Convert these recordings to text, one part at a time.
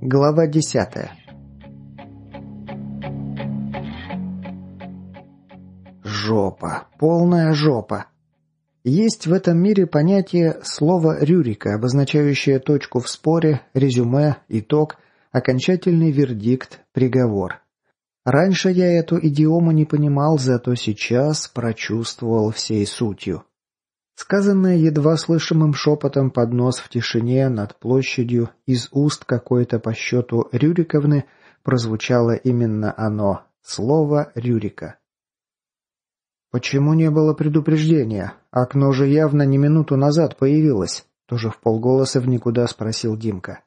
Глава десятая Жопа. Полная жопа. Есть в этом мире понятие слова «рюрика», обозначающее точку в споре, резюме, итог, окончательный вердикт, приговор. Раньше я эту идиому не понимал, зато сейчас прочувствовал всей сутью. Сказанное едва слышимым шепотом под нос в тишине над площадью из уст какой-то по счету Рюриковны прозвучало именно оно, слово «Рюрика». «Почему не было предупреждения? Окно же явно не минуту назад появилось», тоже в полголоса в никуда спросил Димка.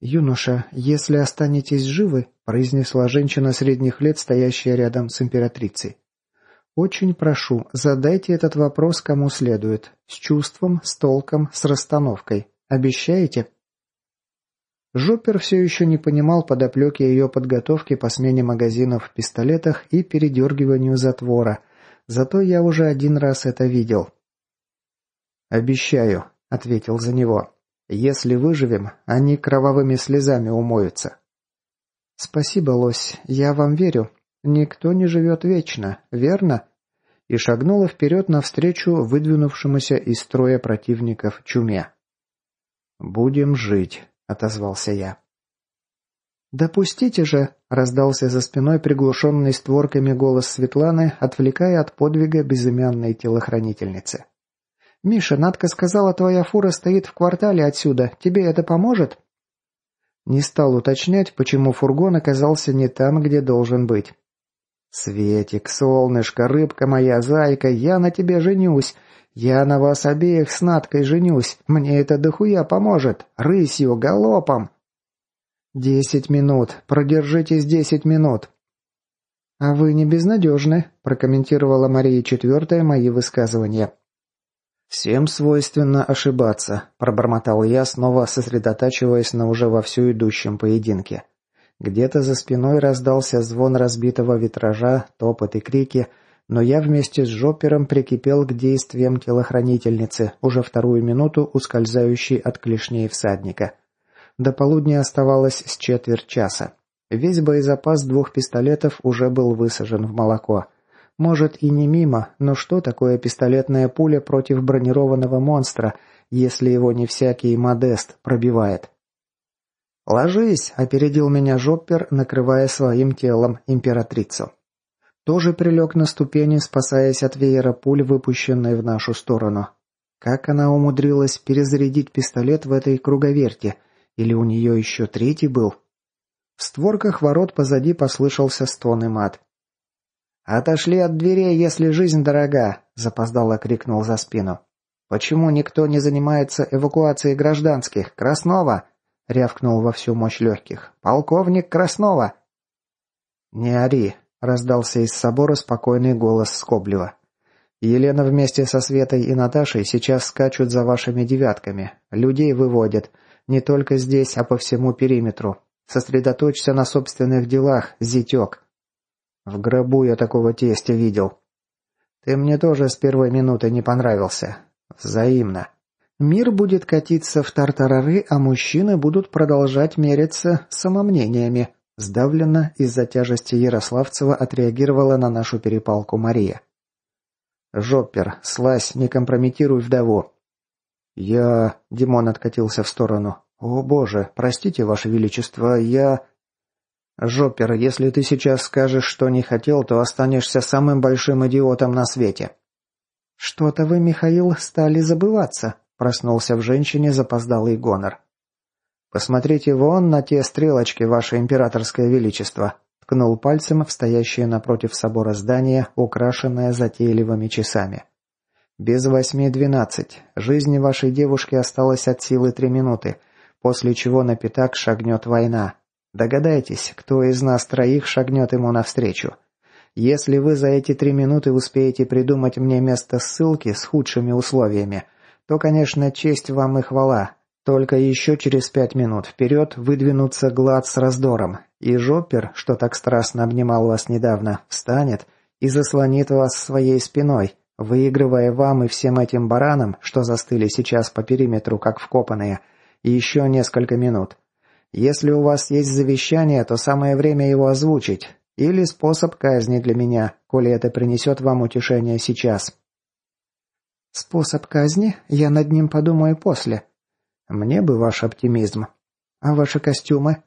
«Юноша, если останетесь живы», — произнесла женщина средних лет, стоящая рядом с императрицей. Очень прошу, задайте этот вопрос кому следует. С чувством, с толком, с расстановкой. Обещаете?» Жоппер все еще не понимал подоплеки ее подготовки по смене магазинов в пистолетах и передергиванию затвора. Зато я уже один раз это видел. «Обещаю», — ответил за него. «Если выживем, они кровавыми слезами умоются». «Спасибо, лось, я вам верю. Никто не живет вечно, верно?» И шагнула вперед навстречу выдвинувшемуся из строя противников чуме. «Будем жить», — отозвался я. «Допустите же!» – раздался за спиной приглушенный створками голос Светланы, отвлекая от подвига безымянной телохранительницы. «Миша, Надка сказала, твоя фура стоит в квартале отсюда. Тебе это поможет?» Не стал уточнять, почему фургон оказался не там, где должен быть. «Светик, солнышко, рыбка моя, зайка, я на тебе женюсь. Я на вас обеих с Надкой женюсь. Мне это дохуя поможет. Рысью, галопом!» «Десять минут. Продержитесь десять минут». «А вы не безнадежны», – прокомментировала Мария Четвертая мои высказывания. «Всем свойственно ошибаться», – пробормотал я, снова сосредотачиваясь на уже вовсю идущем поединке. Где-то за спиной раздался звон разбитого витража, топот и крики, но я вместе с Жоппером прикипел к действиям телохранительницы, уже вторую минуту ускользающей от клешней всадника. До полудня оставалось с четверть часа. Весь боезапас двух пистолетов уже был высажен в молоко. Может и не мимо, но что такое пистолетная пуля против бронированного монстра, если его не всякий модест пробивает? «Ложись!» – опередил меня Жоппер, накрывая своим телом императрицу. Тоже прилег на ступени, спасаясь от веера пуль, выпущенной в нашу сторону. Как она умудрилась перезарядить пистолет в этой круговерте? Или у нее еще третий был? В створках ворот позади послышался стон и мат. «Отошли от дверей, если жизнь дорога!» – запоздало крикнул за спину. «Почему никто не занимается эвакуацией гражданских? Краснова! рявкнул во всю мощь легких. «Полковник Краснова!» «Не ори!» — раздался из собора спокойный голос Скоблева. «Елена вместе со Светой и Наташей сейчас скачут за вашими девятками. Людей выводят. Не только здесь, а по всему периметру. Сосредоточься на собственных делах, зятек». «В гробу я такого тестя видел». «Ты мне тоже с первой минуты не понравился. Взаимно». Мир будет катиться в тартарары, а мужчины будут продолжать мериться самомнениями. Сдавленно из-за тяжести Ярославцева отреагировала на нашу перепалку Мария. «Жоппер, слазь, не компрометируй вдову». «Я...» — Димон откатился в сторону. «О боже, простите, ваше величество, я...» «Жоппер, если ты сейчас скажешь, что не хотел, то останешься самым большим идиотом на свете». «Что-то вы, Михаил, стали забываться», Проснулся в женщине запоздалый гонор. «Посмотрите вон на те стрелочки, ваше императорское величество», ткнул пальцем в стоящее напротив собора здание, украшенное затейливыми часами. «Без восьми двенадцать. Жизни вашей девушки осталось от силы три минуты, после чего на пятак шагнет война. Догадайтесь, кто из нас троих шагнет ему навстречу. Если вы за эти три минуты успеете придумать мне место ссылки с худшими условиями, то, конечно, честь вам и хвала. Только еще через пять минут вперед выдвинутся глад с раздором, и Жоппер, что так страстно обнимал вас недавно, встанет и заслонит вас своей спиной, выигрывая вам и всем этим баранам, что застыли сейчас по периметру, как вкопанные, еще несколько минут. Если у вас есть завещание, то самое время его озвучить, или способ казни для меня, коли это принесет вам утешение сейчас». «Способ казни? Я над ним подумаю после», мне бы ваш оптимизм. А ваши костюмы?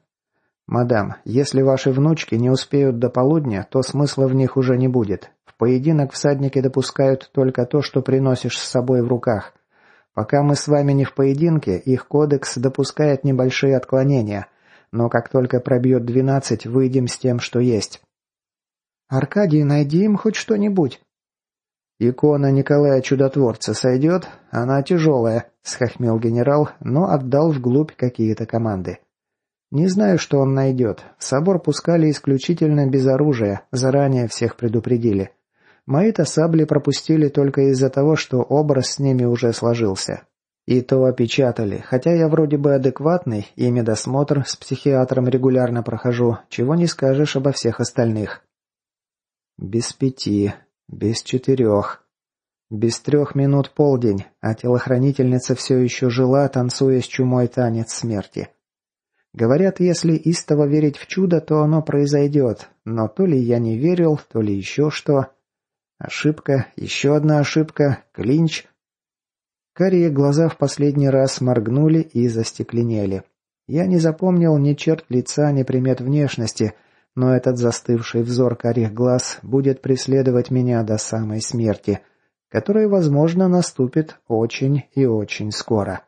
Мадам, если ваши внучки не успеют до полудня, то смысла в них уже не будет. В поединок всадники допускают только то, что приносишь с собой в руках. Пока мы с вами не в поединке, их кодекс допускает небольшие отклонения, но как только пробьет двенадцать, выйдем с тем, что есть. Аркадий, найди им хоть что-нибудь. «Икона Николая Чудотворца сойдет? Она тяжелая», — схохмел генерал, но отдал вглубь какие-то команды. «Не знаю, что он найдет. Собор пускали исключительно без оружия, заранее всех предупредили. Мои-то сабли пропустили только из-за того, что образ с ними уже сложился. И то опечатали, хотя я вроде бы адекватный, и медосмотр с психиатром регулярно прохожу, чего не скажешь обо всех остальных». «Без пяти», без четырех. Без трех минут полдень, а телохранительница все еще жила, танцуя с чумой танец смерти. Говорят, если истово верить в чудо, то оно произойдет, но то ли я не верил, то ли еще что. Ошибка, еще одна ошибка, клинч. Карие глаза в последний раз моргнули и застекленели. Я не запомнил ни черт лица, ни примет внешности, но этот застывший взор карих глаз будет преследовать меня до самой смерти, которая, возможно, наступит очень и очень скоро.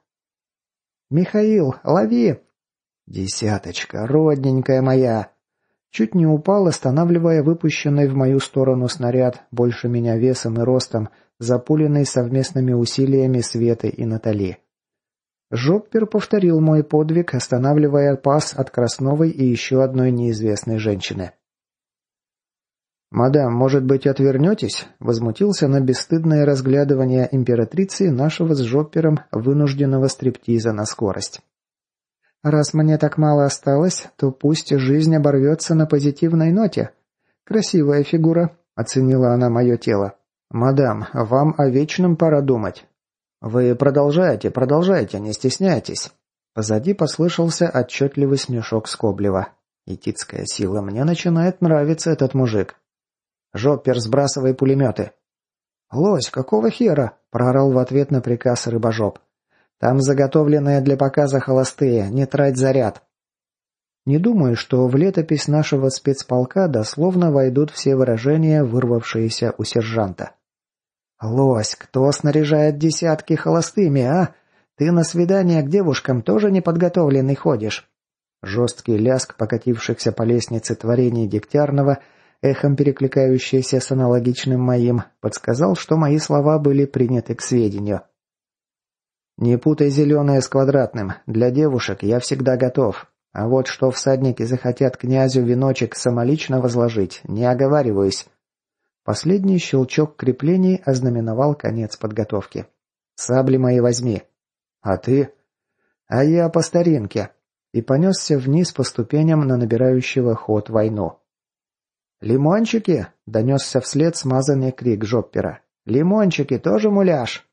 «Михаил, лови!» «Десяточка, родненькая моя!» Чуть не упал, останавливая выпущенный в мою сторону снаряд, больше меня весом и ростом, запуленный совместными усилиями Светы и Натали. Жоппер повторил мой подвиг, останавливая пас от Красновой и еще одной неизвестной женщины. «Мадам, может быть, отвернетесь?» – возмутился на бесстыдное разглядывание императрицы нашего с Жоппером вынужденного стриптиза на скорость. «Раз мне так мало осталось, то пусть жизнь оборвется на позитивной ноте. Красивая фигура», – оценила она мое тело. «Мадам, вам о вечном пора думать. «Вы продолжайте, продолжайте, не стесняйтесь». Позади послышался отчетливый смешок Скоблева. «Этицкая сила, мне начинает нравиться этот мужик». «Жоппер, сбрасывай пулеметы». «Лось, какого хера?» – прорал в ответ на приказ рыбожоп. «Там заготовленные для показа холостые, не трать заряд». Не думаю, что в летопись нашего спецполка дословно войдут все выражения, вырвавшиеся у сержанта. «Лось, кто снаряжает десятки холостыми, а? Ты на свидание к девушкам тоже неподготовленный ходишь?» Жесткий ляск покатившихся по лестнице творений Дегтярного, эхом перекликающийся с аналогичным моим, подсказал, что мои слова были приняты к сведению. «Не путай зеленое с квадратным. Для девушек я всегда готов. А вот что всадники захотят князю веночек самолично возложить, не оговариваюсь. Последний щелчок креплений ознаменовал конец подготовки. «Сабли мои возьми». «А ты?» «А я по старинке». И понесся вниз по ступеням на набирающего ход войну. «Лимончики!» — донесся вслед смазанный крик Жоппера. «Лимончики тоже муляж?»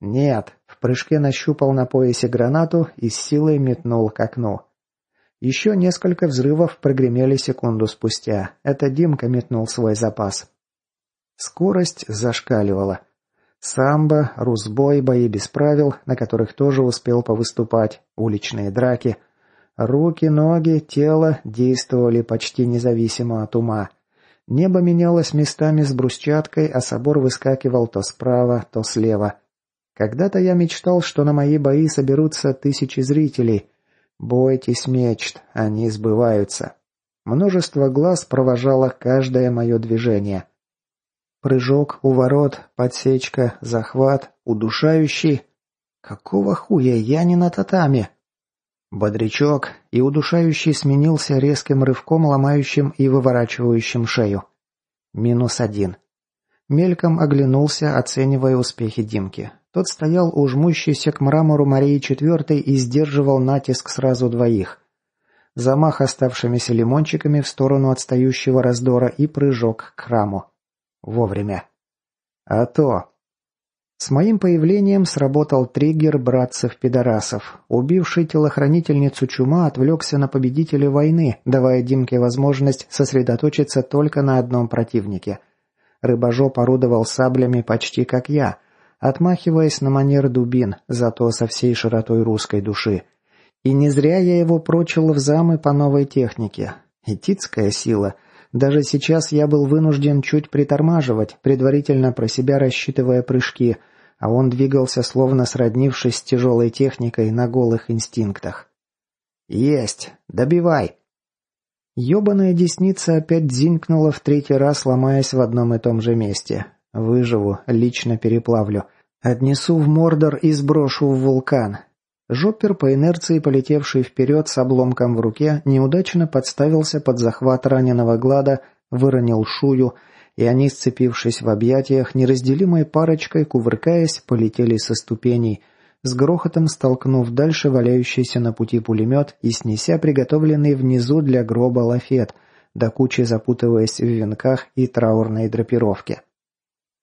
«Нет», — в прыжке нащупал на поясе гранату и с силой метнул к окну. Еще несколько взрывов прогремели секунду спустя. Это Димка метнул свой запас. Скорость зашкаливала. Самбо, русбой, бои без правил, на которых тоже успел повыступать, уличные драки. Руки, ноги, тело действовали почти независимо от ума. Небо менялось местами с брусчаткой, а собор выскакивал то справа, то слева. Когда-то я мечтал, что на мои бои соберутся тысячи зрителей. Бойтесь мечт, они сбываются. Множество глаз провожало каждое мое движение. Прыжок у ворот, подсечка, захват, удушающий. Какого хуя я не на татами? Бодрячок, и удушающий сменился резким рывком, ломающим и выворачивающим шею. Минус один. Мельком оглянулся, оценивая успехи Димки. Тот стоял у жмущейся к мрамору Марии Четвертой и сдерживал натиск сразу двоих. Замах оставшимися лимончиками в сторону отстающего раздора и прыжок к храму. Вовремя. А то... С моим появлением сработал триггер братцев-пидорасов. Убивший телохранительницу чума отвлекся на победителя войны, давая Димке возможность сосредоточиться только на одном противнике. Рыбожоп орудовал саблями почти как я, отмахиваясь на манер дубин, зато со всей широтой русской души. И не зря я его прочил в замы по новой технике. Этицкая сила. Даже сейчас я был вынужден чуть притормаживать, предварительно про себя рассчитывая прыжки – а он двигался, словно сроднившись с тяжелой техникой на голых инстинктах. «Есть! Добивай!» Ёбаная десница опять дзинкнула в третий раз, ломаясь в одном и том же месте. Выживу, лично переплавлю. Отнесу в Мордор и сброшу в вулкан. Жоппер, по инерции полетевший вперед с обломком в руке, неудачно подставился под захват раненого глада, выронил шую и они, сцепившись в объятиях, неразделимой парочкой, кувыркаясь, полетели со ступеней, с грохотом столкнув дальше валяющийся на пути пулемет и снеся приготовленный внизу для гроба лафет, до кучи запутываясь в венках и траурной драпировке.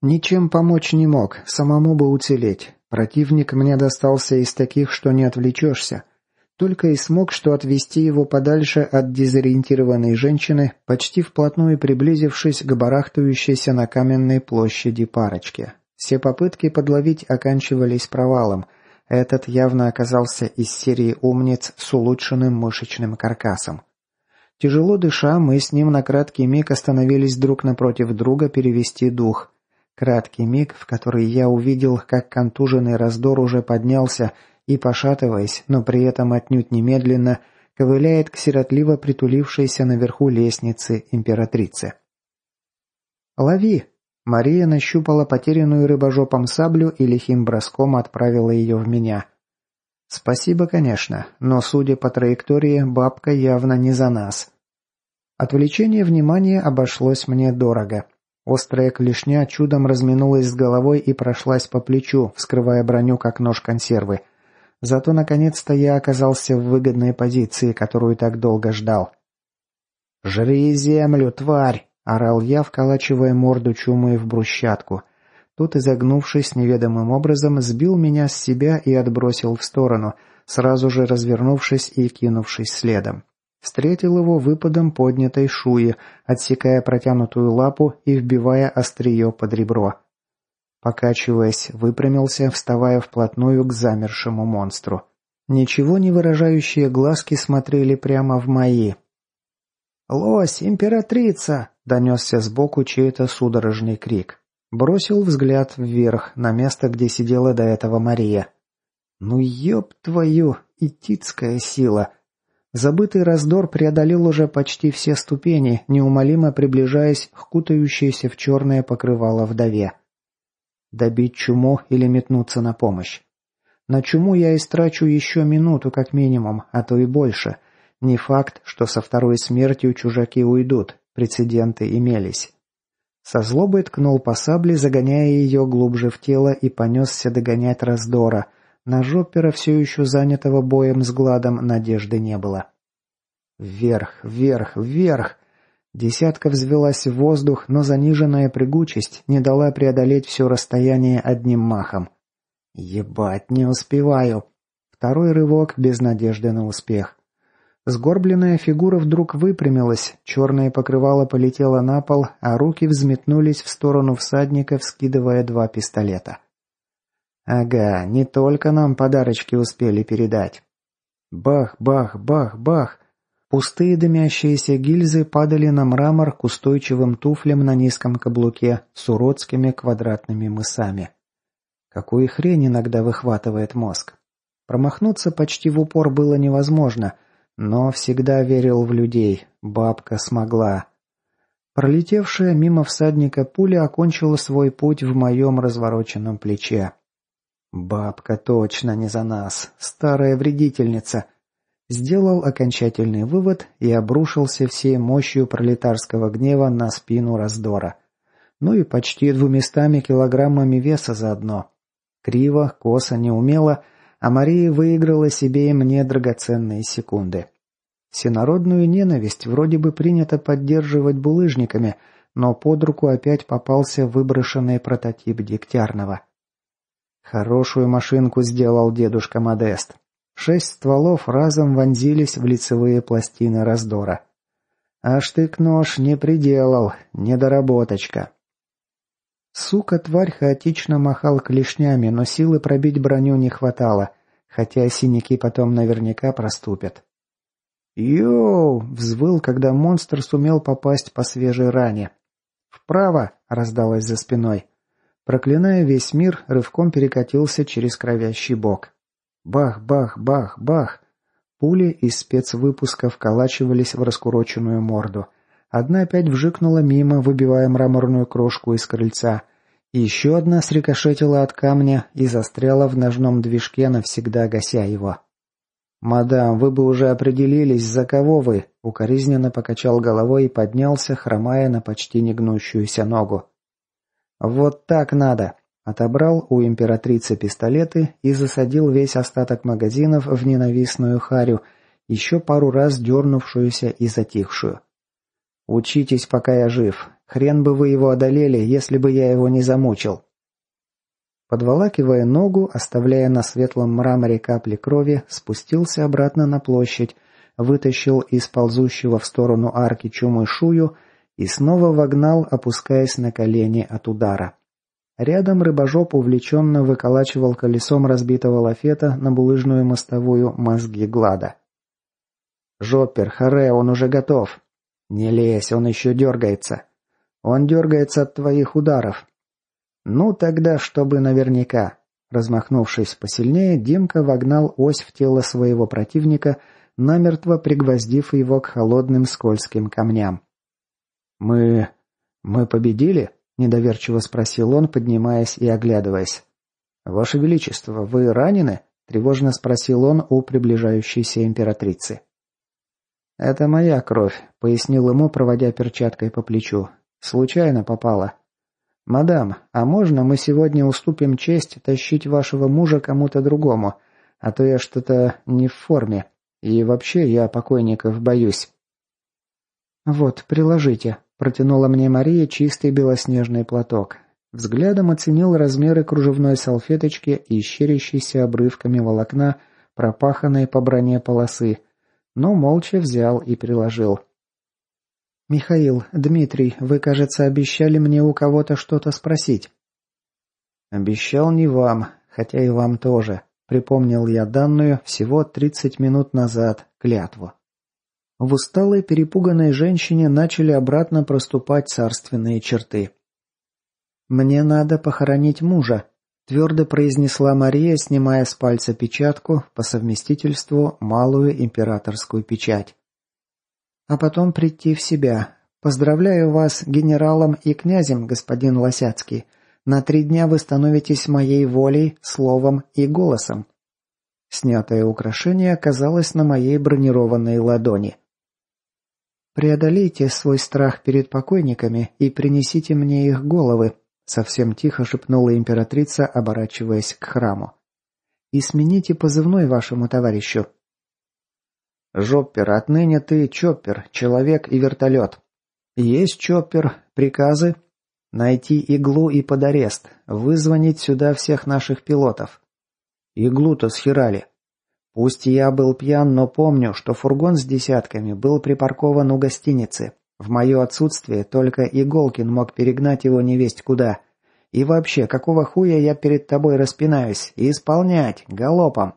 Ничем помочь не мог, самому бы уцелеть. Противник мне достался из таких, что не отвлечешься. Только и смог что отвести его подальше от дезориентированной женщины, почти вплотную приблизившись к барахтающейся на каменной площади парочке. Все попытки подловить оканчивались провалом. Этот явно оказался из серии умниц с улучшенным мышечным каркасом. Тяжело дыша, мы с ним на краткий миг остановились друг напротив друга перевести дух. Краткий миг, в который я увидел, как контуженный раздор уже поднялся и, пошатываясь, но при этом отнюдь немедленно, ковыляет к сиротливо притулившейся наверху лестницы императрице. «Лови!» Мария нащупала потерянную рыбожопом саблю и лихим броском отправила ее в меня. «Спасибо, конечно, но, судя по траектории, бабка явно не за нас». Отвлечение внимания обошлось мне дорого. Острая клешня чудом разминулась с головой и прошлась по плечу, вскрывая броню как нож консервы. Зато наконец-то я оказался в выгодной позиции, которую так долго ждал. «Жри землю, тварь!» – орал я, вколачивая морду чумы в брусчатку. Тут, изогнувшись неведомым образом, сбил меня с себя и отбросил в сторону, сразу же развернувшись и кинувшись следом. Встретил его выпадом поднятой шуи, отсекая протянутую лапу и вбивая острие под ребро. Покачиваясь, выпрямился, вставая вплотную к замершему монстру. Ничего не выражающие глазки смотрели прямо в мои. «Лось, императрица!» — донесся сбоку чей-то судорожный крик. Бросил взгляд вверх, на место, где сидела до этого Мария. «Ну ёб твою, итицкая сила!» Забытый раздор преодолел уже почти все ступени, неумолимо приближаясь к кутающейся в черное покрывало вдове. Добить чуму или метнуться на помощь. На чуму я истрачу еще минуту как минимум, а то и больше. Не факт, что со второй смертью чужаки уйдут, прецеденты имелись. Со злобой ткнул по сабле, загоняя ее глубже в тело и понесся догонять раздора. На жоппера, все еще занятого боем с гладом, надежды не было. Вверх, вверх, вверх! Десятка взвелась в воздух, но заниженная прыгучесть не дала преодолеть все расстояние одним махом. «Ебать, не успеваю!» Второй рывок без надежды на успех. Сгорбленная фигура вдруг выпрямилась, черное покрывало полетело на пол, а руки взметнулись в сторону всадника, вскидывая два пистолета. «Ага, не только нам подарочки успели передать». Бах, бах, бах, бах. Пустые дымящиеся гильзы падали на мрамор к устойчивым туфлям на низком каблуке с уродскими квадратными мысами. Какую хрень иногда выхватывает мозг. Промахнуться почти в упор было невозможно, но всегда верил в людей. Бабка смогла. Пролетевшая мимо всадника пуля окончила свой путь в моем развороченном плече. Бабка точно не за нас. Старая вредительница — сделал окончательный вывод и обрушился всей мощью пролетарского гнева на спину раздора. Ну и почти двуместами килограммами веса заодно. Криво, косо, неумело, а Мария выиграла себе и мне драгоценные секунды. Всенародную ненависть вроде бы принято поддерживать булыжниками, но под руку опять попался выброшенный прототип Дегтярного. Хорошую машинку сделал дедушка Модест. Шесть стволов разом вонзились в лицевые пластины раздора. А штык-нож не приделал, недоработочка. Сука-тварь хаотично махал клешнями, но силы пробить броню не хватало, хотя синяки потом наверняка проступят. «Йоу!» — взвыл, когда монстр сумел попасть по свежей ране. «Вправо!» — раздалось за спиной. Проклиная весь мир, рывком перекатился через кровящий бок. Бах, бах, бах, бах! Пули из спецвыпуска вколачивались в раскуроченную морду. Одна опять вжикнула мимо, выбивая мраморную крошку из крыльца. Еще одна срикошетила от камня и застряла в ножном движке, навсегда гася его. «Мадам, вы бы уже определились, за кого вы!» Укоризненно покачал головой и поднялся, хромая на почти негнущуюся ногу. «Вот так надо!» Отобрал у императрицы пистолеты и засадил весь остаток магазинов в ненавистную харю, еще пару раз дернувшуюся и затихшую. «Учитесь, пока я жив. Хрен бы вы его одолели, если бы я его не замучил». Подволакивая ногу, оставляя на светлом мраморе капли крови, спустился обратно на площадь, вытащил из ползущего в сторону арки чумы шую и снова вогнал, опускаясь на колени от удара. Рядом рыбожоп увлеченно выколачивал колесом разбитого лафета на булыжную мостовую мозги Глада. «Жоппер, харе, он уже готов!» «Не лезь, он еще дергается!» «Он дергается от твоих ударов!» «Ну тогда, чтобы наверняка!» Размахнувшись посильнее, Димка вогнал ось в тело своего противника, намертво пригвоздив его к холодным скользким камням. «Мы... мы победили?» – недоверчиво спросил он, поднимаясь и оглядываясь. «Ваше Величество, вы ранены?» – тревожно спросил он у приближающейся императрицы. «Это моя кровь», – пояснил ему, проводя перчаткой по плечу. «Случайно попала. «Мадам, а можно мы сегодня уступим честь тащить вашего мужа кому-то другому? А то я что-то не в форме. И вообще я покойников боюсь». «Вот, приложите», – протянула мне Мария чистый белоснежный платок. Взглядом оценил размеры кружевной салфеточки и щерящейся обрывками волокна, пропаханной по броне полосы, но молча взял и приложил. «Михаил, Дмитрий, вы, кажется, обещали мне у кого-то что-то спросить». «Обещал не вам, хотя и вам тоже», — припомнил я данную всего 30 минут назад клятву. В усталой, перепуганной женщине начали обратно проступать царственные черты. «Мне надо похоронить мужа», — твердо произнесла Мария, снимая с пальца печатку, по совместительству малую императорскую печать а потом прийти в себя. Поздравляю вас, генералом и князем, господин Лосяцкий. На три дня вы становитесь моей волей, словом и голосом». Снятое украшение оказалось на моей бронированной ладони. «Преодолейте свой страх перед покойниками и принесите мне их головы», совсем тихо шепнула императрица, оборачиваясь к храму. «И смените позывной вашему товарищу. «Жоппер, отныне ты Чоппер, человек и вертолет». «Есть Чоппер. Приказы?» «Найти иглу и под арест. Вызвонить сюда всех наших пилотов». «Иглу-то схерали». «Пусть я был пьян, но помню, что фургон с десятками был припаркован у гостиницы. В мое отсутствие только Иголкин мог перегнать его невесть куда. И вообще, какого хуя я перед тобой распинаюсь? Исполнять! Галопом!»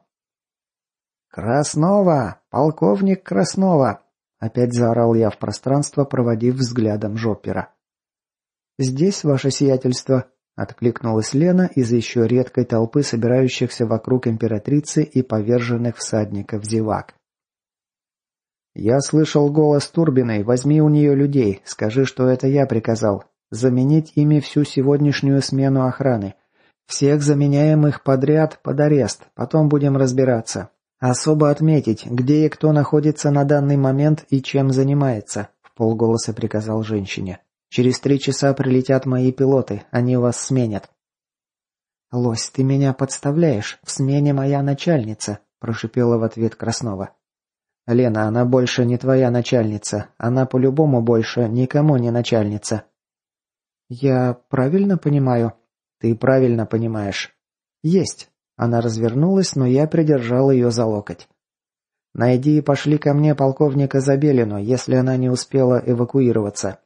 «Краснова! Полковник Краснова!» Опять заорал я в пространство, проводив взглядом Жоппера. «Здесь ваше сиятельство», — откликнулась Лена из еще редкой толпы собирающихся вокруг императрицы и поверженных всадников зевак. «Я слышал голос Турбиной, возьми у нее людей, скажи, что это я приказал. Заменить ими всю сегодняшнюю смену охраны. Всех заменяем их подряд под арест, потом будем разбираться. «Особо отметить, где и кто находится на данный момент и чем занимается», — в полголоса приказал женщине. «Через три часа прилетят мои пилоты, они вас сменят». «Лось, ты меня подставляешь. В смене моя начальница», – прошипела в ответ Краснова. «Лена, она больше не твоя начальница. Она по-любому больше никому не начальница». «Я правильно понимаю?» «Ты правильно понимаешь». «Есть». Она развернулась, но я придержал ее за локоть. «Найди и пошли ко мне полковника Забелину, если она не успела эвакуироваться».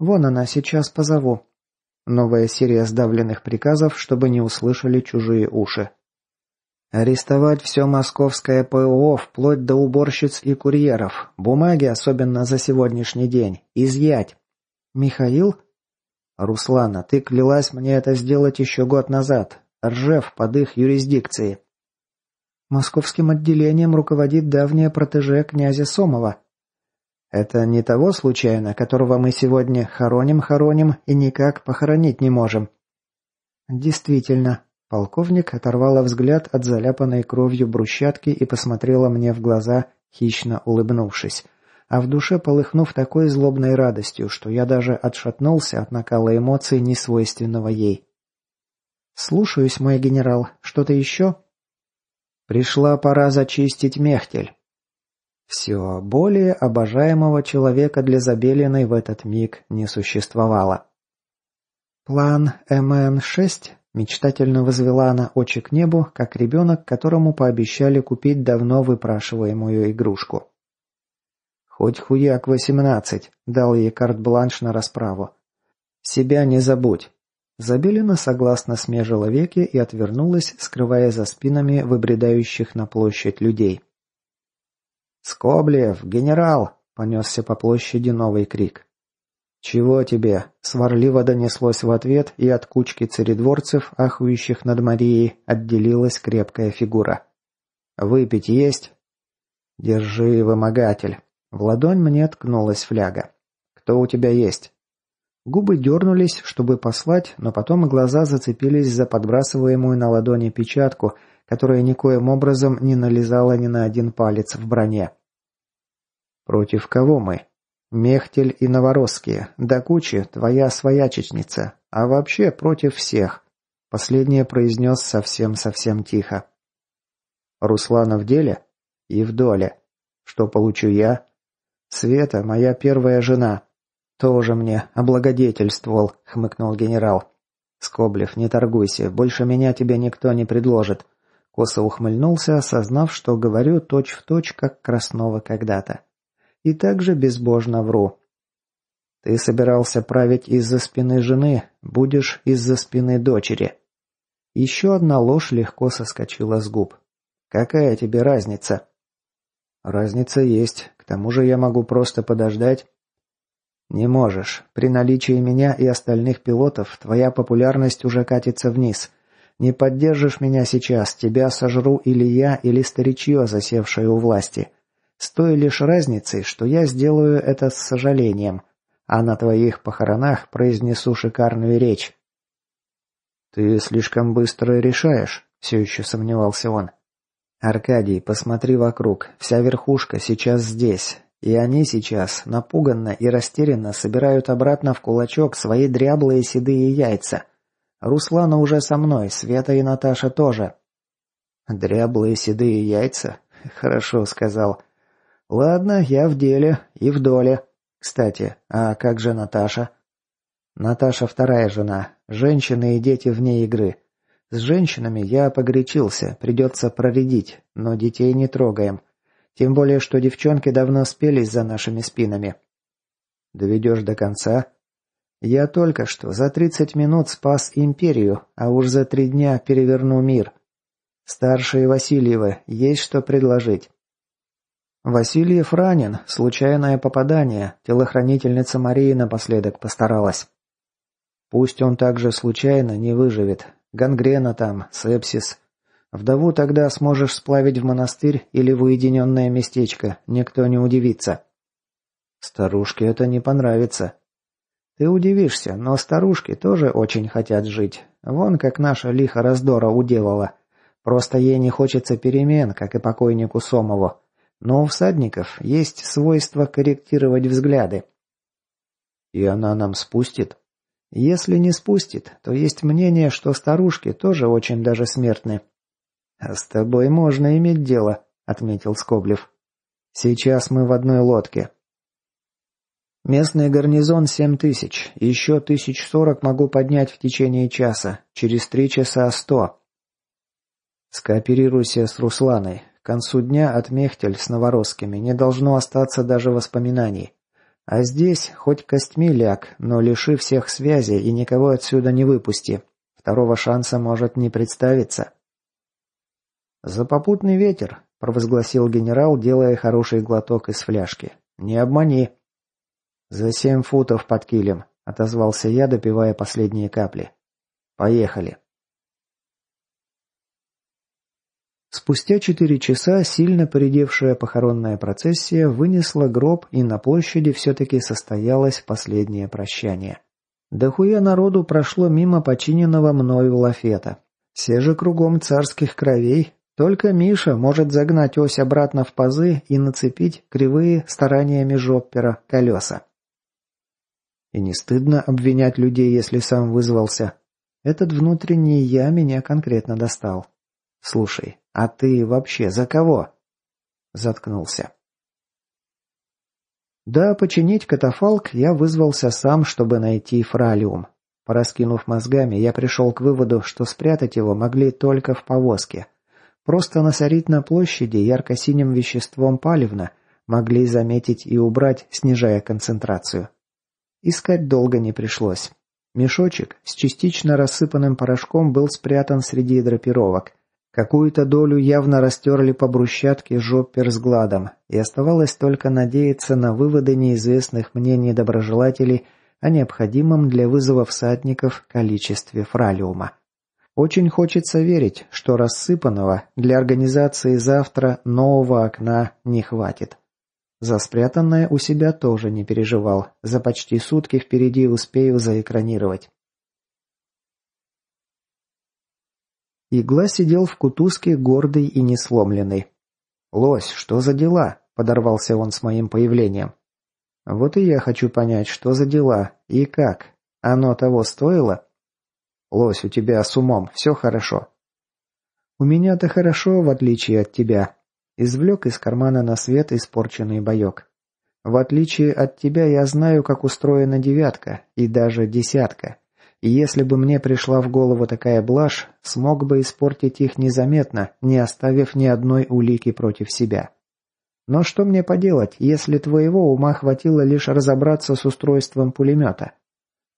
«Вон она, сейчас позову», Новая серия сдавленных приказов, чтобы не услышали чужие уши. Арестовать все московское ПО, вплоть до уборщиц и курьеров. Бумаги, особенно за сегодняшний день. Изъять. Михаил? Руслана, ты клялась мне это сделать еще год назад. Ржев под их юрисдикцией. Московским отделением руководит давняя протеже князя Сомова. Это не того случайно, которого мы сегодня хороним-хороним и никак похоронить не можем. Действительно, полковник оторвала взгляд от заляпанной кровью брусчатки и посмотрела мне в глаза, хищно улыбнувшись, а в душе полыхнув такой злобной радостью, что я даже отшатнулся от накала эмоций, несвойственного ей. «Слушаюсь, мой генерал. Что-то еще?» «Пришла пора зачистить мехтель». Все, более обожаемого человека для Забелиной в этот миг не существовало. «План МН-6?» – мечтательно возвела она очи к небу, как ребенок, которому пообещали купить давно выпрашиваемую игрушку. «Хоть хуяк-18», – дал ей карт-бланш на расправу. «Себя не забудь». Забелина согласно смежила веки и отвернулась, скрывая за спинами выбредающих на площадь людей. «Скоблев! Генерал!» — понесся по площади новый крик. «Чего тебе?» — сварливо донеслось в ответ, и от кучки царедворцев, ахующих над Марией, отделилась крепкая фигура. «Выпить есть?» «Держи, вымогатель!» В ладонь мне ткнулась фляга. «Кто у тебя есть?» Губы дернулись, чтобы послать, но потом глаза зацепились за подбрасываемую на ладони печатку, которая никоим образом не налезала ни на один палец в броне. «Против кого мы?» «Мехтель и Новоросские. До кучи твоя своячечница. А вообще против всех», — последнее произнес совсем-совсем тихо. «Руслана в деле?» «И в доле. Что получу я?» «Света, моя первая жена». «Тоже мне облагодетельствовал», — хмыкнул генерал. «Скоблев, не торгуйся, больше меня тебе никто не предложит. Косо ухмыльнулся, осознав, что говорю точь-в-точь, точь, как Краснова когда-то. И также безбожно вру. Ты собирался править из-за спины жены, будешь из-за спины дочери. Еще одна ложь легко соскочила с губ. Какая тебе разница? Разница есть. К тому же я могу просто подождать. Не можешь. При наличии меня и остальных пилотов твоя популярность уже катится вниз. Не поддержишь меня сейчас, тебя сожру или я, или старичье, засевшее у власти. С той лишь разницей, что я сделаю это с сожалением, а на твоих похоронах произнесу шикарную речь. Ты слишком быстро решаешь, все еще сомневался он. Аркадий, посмотри вокруг, вся верхушка сейчас здесь, и они сейчас, напуганно и растерянно, собирают обратно в кулачок свои дряблые седые яйца. Руслана уже со мной, Света и Наташа тоже. Дряблые седые яйца? Хорошо сказал. Ладно, я в деле и в доле. Кстати, а как же Наташа? Наташа вторая жена. Женщины и дети вне игры. С женщинами я погорячился, придется проредить, но детей не трогаем. Тем более, что девчонки давно спелись за нашими спинами. Доведешь до конца? Я только что за 30 минут спас империю, а уж за три дня переверну мир. Старшие Васильевы, есть что предложить. Васильев ранен, случайное попадание, телохранительница Марии напоследок постаралась. Пусть он также случайно не выживет. Гангрена там, сепсис. Вдову тогда сможешь сплавить в монастырь или в уединенное местечко, никто не удивится. Старушке это не понравится. Ты удивишься, но старушки тоже очень хотят жить. Вон как наша лиха раздора уделала. Просто ей не хочется перемен, как и покойнику Сомову. Но у всадников есть свойство корректировать взгляды. И она нам спустит? Если не спустит, то есть мнение, что старушки тоже очень даже смертны. «А с тобой можно иметь дело», — отметил Скоблев. «Сейчас мы в одной лодке». «Местный гарнизон семь тысяч. Еще тысяч сорок могу поднять в течение часа. Через три часа сто». «Скооперируйся с Русланой. К концу дня от Мехтель с Новоросскими не должно остаться даже воспоминаний. А здесь хоть костьми ляг, но лиши всех связи и никого отсюда не выпусти. Второго шанса может не представиться. «За попутный ветер», – провозгласил генерал, делая хороший глоток из фляжки. «Не обмани». «За семь футов под килем», – отозвался я, допивая последние капли. «Поехали». Спустя четыре часа сильно поредевшая похоронная процессия вынесла гроб, и на площади все-таки состоялось последнее прощание. Дохуя народу прошло мимо починенного мною лафета. Все же кругом царских кровей, только Миша может загнать ось обратно в пазы и нацепить кривые стараниями жоппера колеса. И не стыдно обвинять людей, если сам вызвался. Этот внутренний «я» меня конкретно достал. Слушай, а ты вообще за кого?» Заткнулся. Да, починить катафалк я вызвался сам, чтобы найти фралиум. Пораскинув мозгами, я пришел к выводу, что спрятать его могли только в повозке. Просто насорить на площади ярко-синим веществом палевно могли заметить и убрать, снижая концентрацию. Искать долго не пришлось. Мешочек с частично рассыпанным порошком был спрятан среди драпировок, Какую-то долю явно растерли по брусчатке жоппер с гладом, и оставалось только надеяться на выводы неизвестных мне недоброжелателей о необходимом для вызова всадников количестве фралиума. Очень хочется верить, что рассыпанного для организации завтра нового окна не хватит. За спрятанное у себя тоже не переживал, за почти сутки впереди успею заэкранировать. Игла сидел в кутузке, гордый и несломленный. «Лось, что за дела?» – подорвался он с моим появлением. «Вот и я хочу понять, что за дела и как. Оно того стоило?» «Лось, у тебя с умом, все хорошо». «У меня-то хорошо, в отличие от тебя», – извлек из кармана на свет испорченный боек. «В отличие от тебя я знаю, как устроена девятка и даже десятка. И если бы мне пришла в голову такая блажь, смог бы испортить их незаметно, не оставив ни одной улики против себя. Но что мне поделать, если твоего ума хватило лишь разобраться с устройством пулемета?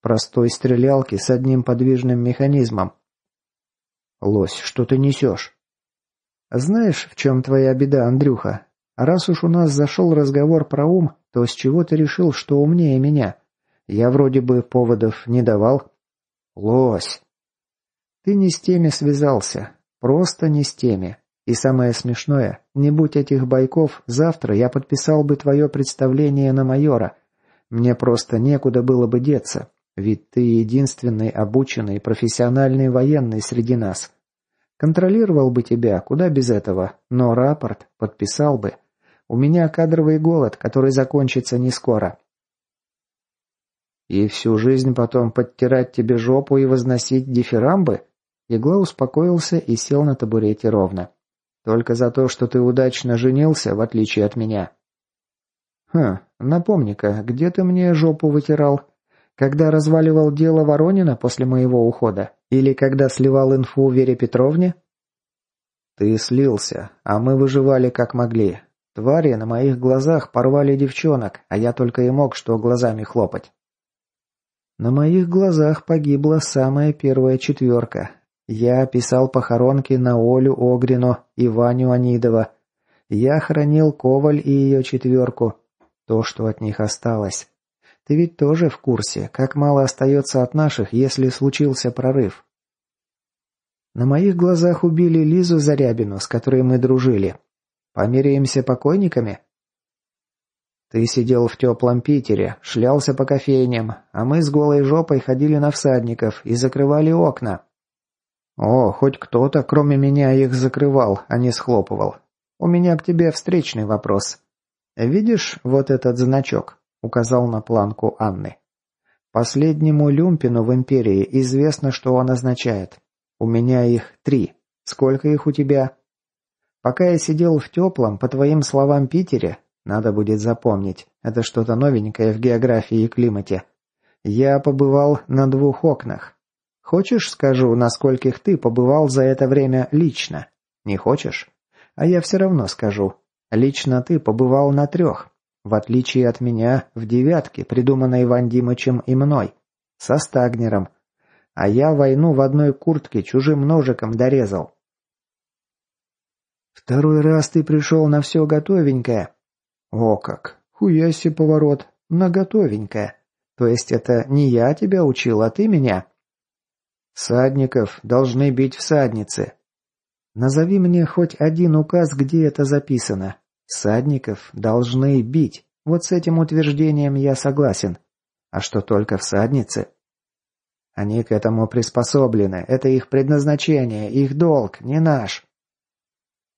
Простой стрелялки с одним подвижным механизмом. Лось, что ты несешь? Знаешь, в чем твоя беда, Андрюха? Раз уж у нас зашел разговор про ум, то с чего ты решил, что умнее меня? Я вроде бы поводов не давал. Лось. Ты не с теми связался. Просто не с теми. И самое смешное, не будь этих бойков, завтра я подписал бы твое представление на майора. Мне просто некуда было бы деться, ведь ты единственный обученный профессиональный военный среди нас. Контролировал бы тебя, куда без этого, но рапорт подписал бы. У меня кадровый голод, который закончится не скоро. И всю жизнь потом подтирать тебе жопу и возносить дифирамбы? Игла успокоился и сел на табурете ровно. Только за то, что ты удачно женился, в отличие от меня. Хм, напомни-ка, где ты мне жопу вытирал? Когда разваливал дело Воронина после моего ухода? Или когда сливал инфу Вере Петровне? Ты слился, а мы выживали как могли. Твари на моих глазах порвали девчонок, а я только и мог что глазами хлопать. На моих глазах погибла самая первая четверка. Я писал похоронки на Олю Огрину и Ваню Анидова. Я хранил Коваль и ее четверку. То, что от них осталось. Ты ведь тоже в курсе, как мало остается от наших, если случился прорыв. На моих глазах убили Лизу Зарябину, с которой мы дружили. Померяемся покойниками? Ты сидел в теплом Питере, шлялся по кофейням, а мы с голой жопой ходили на всадников и закрывали окна. О, хоть кто-то, кроме меня, их закрывал, а не схлопывал. У меня к тебе встречный вопрос. Видишь вот этот значок? Указал на планку Анны. Последнему люмпину в Империи известно, что он означает. У меня их три. Сколько их у тебя? Пока я сидел в теплом, по твоим словам, Питере, надо будет запомнить, это что-то новенькое в географии и климате. Я побывал на двух окнах. Хочешь, скажу, на скольких ты побывал за это время лично? Не хочешь? А я все равно скажу. Лично ты побывал на трех. В отличие от меня, в девятке, придуманной Иван Димычем и мной. Со Стагнером. А я войну в одной куртке чужим ножиком дорезал. «Второй раз ты пришел на все готовенькое». «О как! Хуяси поворот! На готовенькое! То есть это не я тебя учил, а ты меня?» «Садников должны бить всадницы». «Назови мне хоть один указ, где это записано. Всадников должны бить. Вот с этим утверждением я согласен. А что только всадницы?» «Они к этому приспособлены. Это их предназначение, их долг, не наш».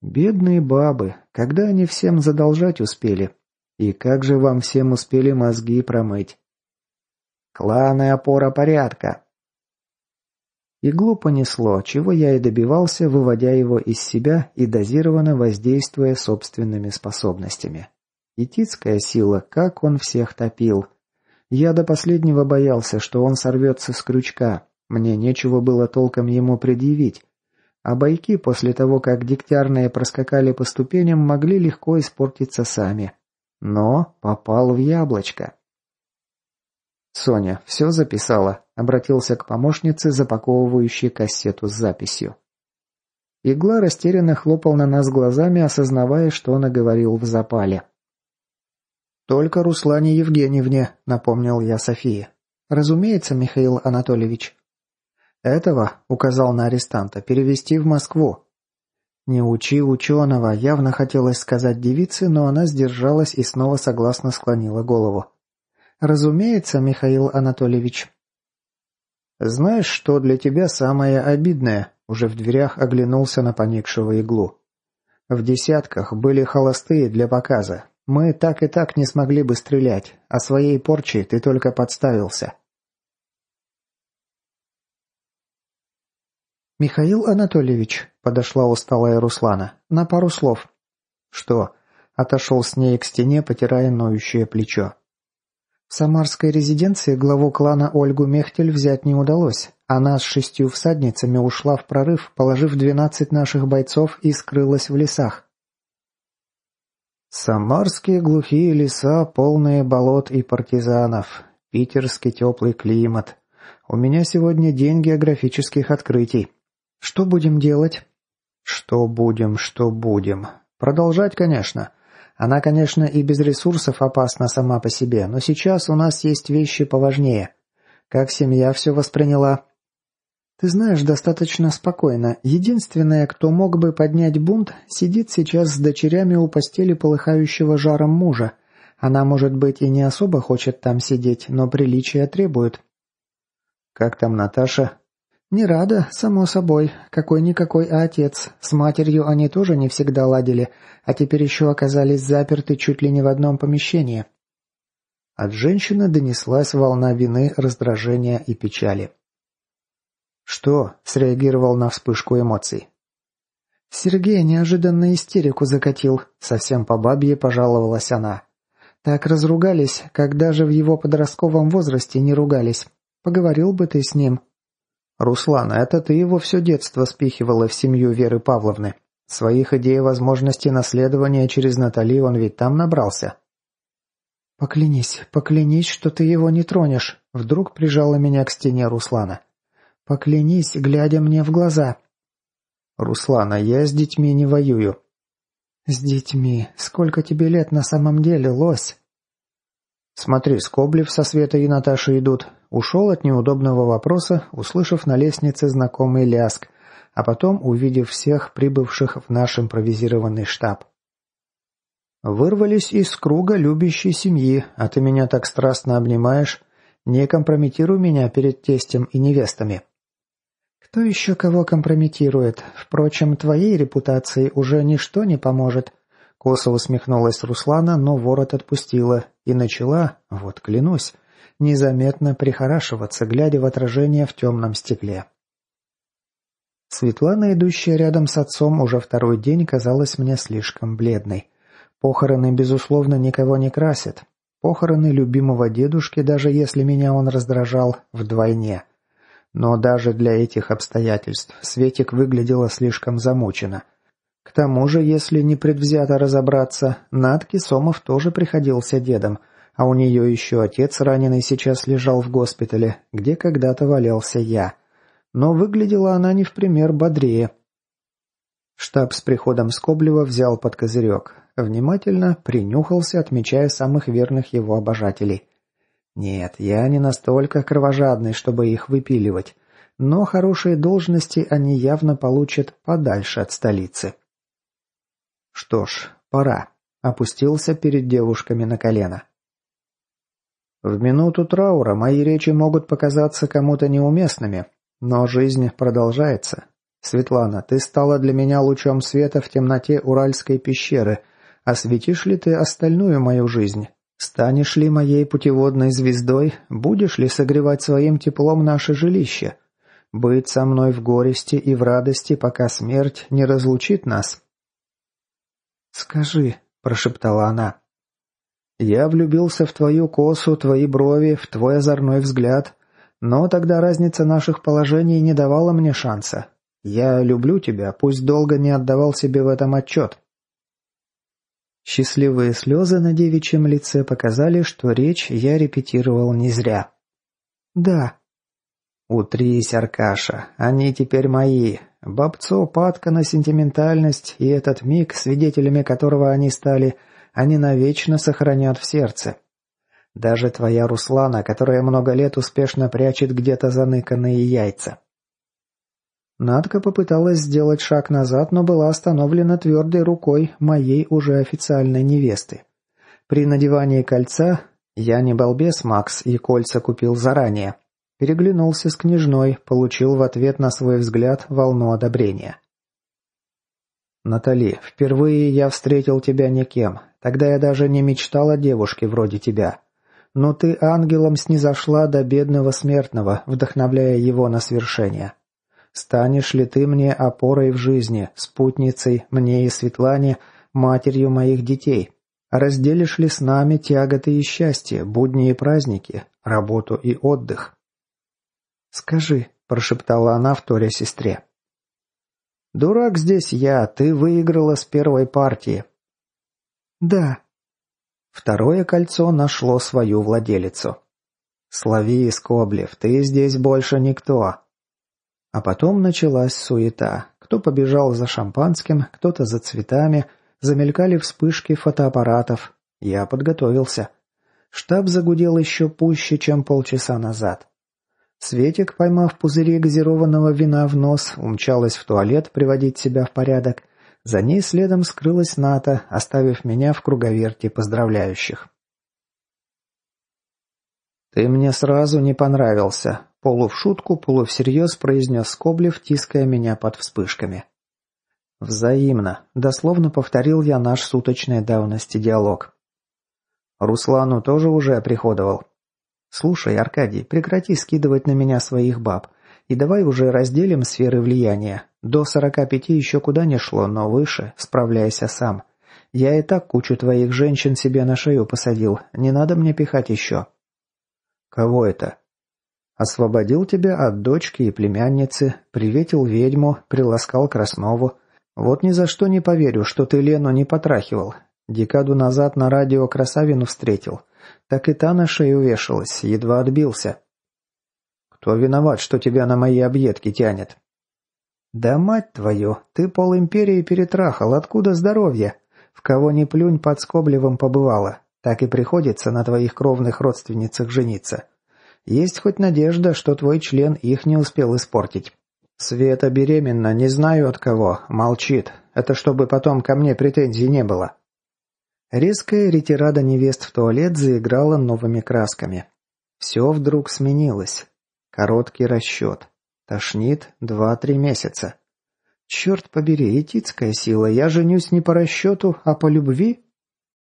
Бедные бабы, когда они всем задолжать успели? И как же вам всем успели мозги промыть? Кланы опора порядка. Иглу понесло, чего я и добивался, выводя его из себя и дозированно воздействуя собственными способностями. Итицкая сила, как он всех топил. Я до последнего боялся, что он сорвется с крючка. Мне нечего было толком ему предъявить. А бойки после того, как дегтярные проскакали по ступеням, могли легко испортиться сами. Но попал в яблочко. «Соня, все записала?» – обратился к помощнице, запаковывающей кассету с записью. Игла растерянно хлопал на нас глазами, осознавая, что наговорил в запале. «Только Руслане Евгеньевне», — напомнил я Софии. «Разумеется, Михаил Анатольевич». «Этого», — указал на арестанта, — «перевести в Москву». «Не учи ученого», — явно хотелось сказать девице, но она сдержалась и снова согласно склонила голову. «Разумеется, Михаил Анатольевич». «Знаешь, что для тебя самое обидное?» Уже в дверях оглянулся на поникшего иглу. «В десятках были холостые для показа. Мы так и так не смогли бы стрелять, а своей порчей ты только подставился». «Михаил Анатольевич», — подошла усталая Руслана, — «на пару слов». «Что?» — отошел с ней к стене, потирая ноющее плечо. В самарской резиденции главу клана Ольгу Мехтель взять не удалось. Она с шестью всадницами ушла в прорыв, положив двенадцать наших бойцов и скрылась в лесах. Самарские глухие леса, полные болот и партизанов. Питерский теплый климат. У меня сегодня день географических открытий. Что будем делать? Что будем, что будем. Продолжать, конечно. Она, конечно, и без ресурсов опасна сама по себе, но сейчас у нас есть вещи поважнее. Как семья все восприняла? Ты знаешь, достаточно спокойно. Единственное, кто мог бы поднять бунт, сидит сейчас с дочерями у постели полыхающего жаром мужа. Она, может быть, и не особо хочет там сидеть, но приличия требует. Как там Наташа? «Не рада, само собой. Какой-никакой а отец. С матерью они тоже не всегда ладили, а теперь еще оказались заперты чуть ли не в одном помещении». От женщины донеслась волна вины, раздражения и печали. «Что?» – среагировал на вспышку эмоций. «Сергей неожиданно истерику закатил», – совсем по бабье пожаловалась она. «Так разругались, когда же в его подростковом возрасте не ругались. Поговорил бы ты с ним, «Руслан, это ты его все детство спихивала в семью Веры Павловны. Своих идей возможностей наследования через Натали он ведь там набрался». «Поклянись, поклянись, что ты его не тронешь», — вдруг прижала меня к стене Руслана. «Поклянись, глядя мне в глаза». «Руслана, я с детьми не воюю». «С детьми? Сколько тебе лет на самом деле, лось?» «Смотри, Скоблев со Светой и Наташей идут. Ушел от неудобного вопроса, услышав на лестнице знакомый ляск, а потом увидев всех прибывших в наш импровизированный штаб. «Вырвались из круга любящей семьи, а ты меня так страстно обнимаешь. Не компрометируй меня перед тестем и невестами». «Кто еще кого компрометирует? Впрочем, твоей репутации уже ничто не поможет». Косо усмехнулась Руслана, но ворот отпустила и начала, вот клянусь, незаметно прихорашиваться, глядя в отражение в темном стекле. Светлана, идущая рядом с отцом, уже второй день казалась мне слишком бледной. Похороны, безусловно, никого не красят. Похороны любимого дедушки, даже если меня он раздражал, вдвойне. Но даже для этих обстоятельств Светик выглядела слишком замучена. К тому же, если не предвзято разобраться, Натке Сомов тоже приходился дедом, а у нее еще отец раненый сейчас лежал в госпитале, где когда-то валялся я но выглядела она не в пример бодрее. Штаб с приходом Скоблева взял под козырек, внимательно принюхался, отмечая самых верных его обожателей. Нет, я не настолько кровожадный, чтобы их выпиливать, но хорошие должности они явно получат подальше от столицы. Что ж, пора. Опустился перед девушками на колено. В минуту траура мои речи могут показаться кому-то неуместными, но жизнь продолжается. Светлана, ты стала для меня лучом света в темноте Уральской пещеры. Осветишь ли ты остальную мою жизнь? Станешь ли моей путеводной звездой? Будешь ли согревать своим теплом наше жилище? Быть со мной в горести и в радости, пока смерть не разлучит нас?» «Скажи», — прошептала она. «Я влюбился в твою косу, твои брови, в твой озорной взгляд. Но тогда разница наших положений не давала мне шанса. Я люблю тебя, пусть долго не отдавал себе в этом отчет. Счастливые слезы на девичьем лице показали, что речь я репетировал не зря. «Да». «Утрись, Аркаша, они теперь мои. Бабцо падка на сентиментальность, и этот миг, свидетелями которого они стали, они навечно сохранят в сердце. Даже твоя Руслана, которая много лет успешно прячет где-то заныканные яйца. Надка попыталась сделать шаг назад, но была остановлена твердой рукой моей уже официальной невесты. При надевании кольца я не балбес, Макс, и кольца купил заранее. Переглянулся с княжной, получил в ответ на свой взгляд волну одобрения. «Натали, впервые я встретил тебя никем. Тогда я даже не мечтал о девушке вроде тебя. Но ты ангелом снизошла до бедного смертного, вдохновляя его на свершение. Станешь ли ты мне опорой в жизни, спутницей мне и Светлане, матерью моих детей? Разделишь ли с нами тяготы и счастье, будни и праздники, работу и отдых?» «Скажи», – прошептала она, вторя сестре. «Дурак здесь я, ты выиграла с первой партии». «Да», Второе кольцо нашло свою владелицу. «Слави, Скоблев, ты здесь больше никто!» А потом началась суета. Кто побежал за шампанским, кто-то за цветами, замелькали вспышки фотоаппаратов. Я подготовился. Штаб загудел еще пуще, чем полчаса назад. Светик, поймав пузыри газированного вина в нос, умчалась в туалет приводить себя в порядок – за ней следом скрылась Ната, оставив меня в круговерте поздравляющих. «Ты мне сразу не понравился», — полу в шутку, полу всерьез произнес Скоблев, тиская меня под вспышками. «Взаимно», — дословно повторил я наш суточной давности диалог. «Руслану тоже уже приходовал». «Слушай, Аркадий, прекрати скидывать на меня своих баб. И давай уже разделим сферы влияния. До сорока пяти еще куда не шло, но выше, справляйся сам. Я и так кучу твоих женщин себе на шею посадил, не надо мне пихать еще». «Кого это?» «Освободил тебя от дочки и племянницы, приветил ведьму, приласкал Краснову. Вот ни за что не поверю, что ты Лену не потрахивал. Декаду назад на радио Красавину встретил. Так и та на шею вешалась, едва отбился. Кто виноват, что тебя на мои объедки тянет?» «Да мать твою, ты полимперии перетрахал, откуда здоровье? В кого ни плюнь под Скоблевым побывала, так и приходится на твоих кровных родственницах жениться. Есть хоть надежда, что твой член их не успел испортить. Света беременна, не знаю от кого, молчит. Это чтобы потом ко мне претензий не было». Резкая ретирада невест в туалет заиграла новыми красками. Все вдруг сменилось. Короткий расчет. Тошнит два-три месяца. Черт побери, этицкая сила, я женюсь не по расчету, а по любви?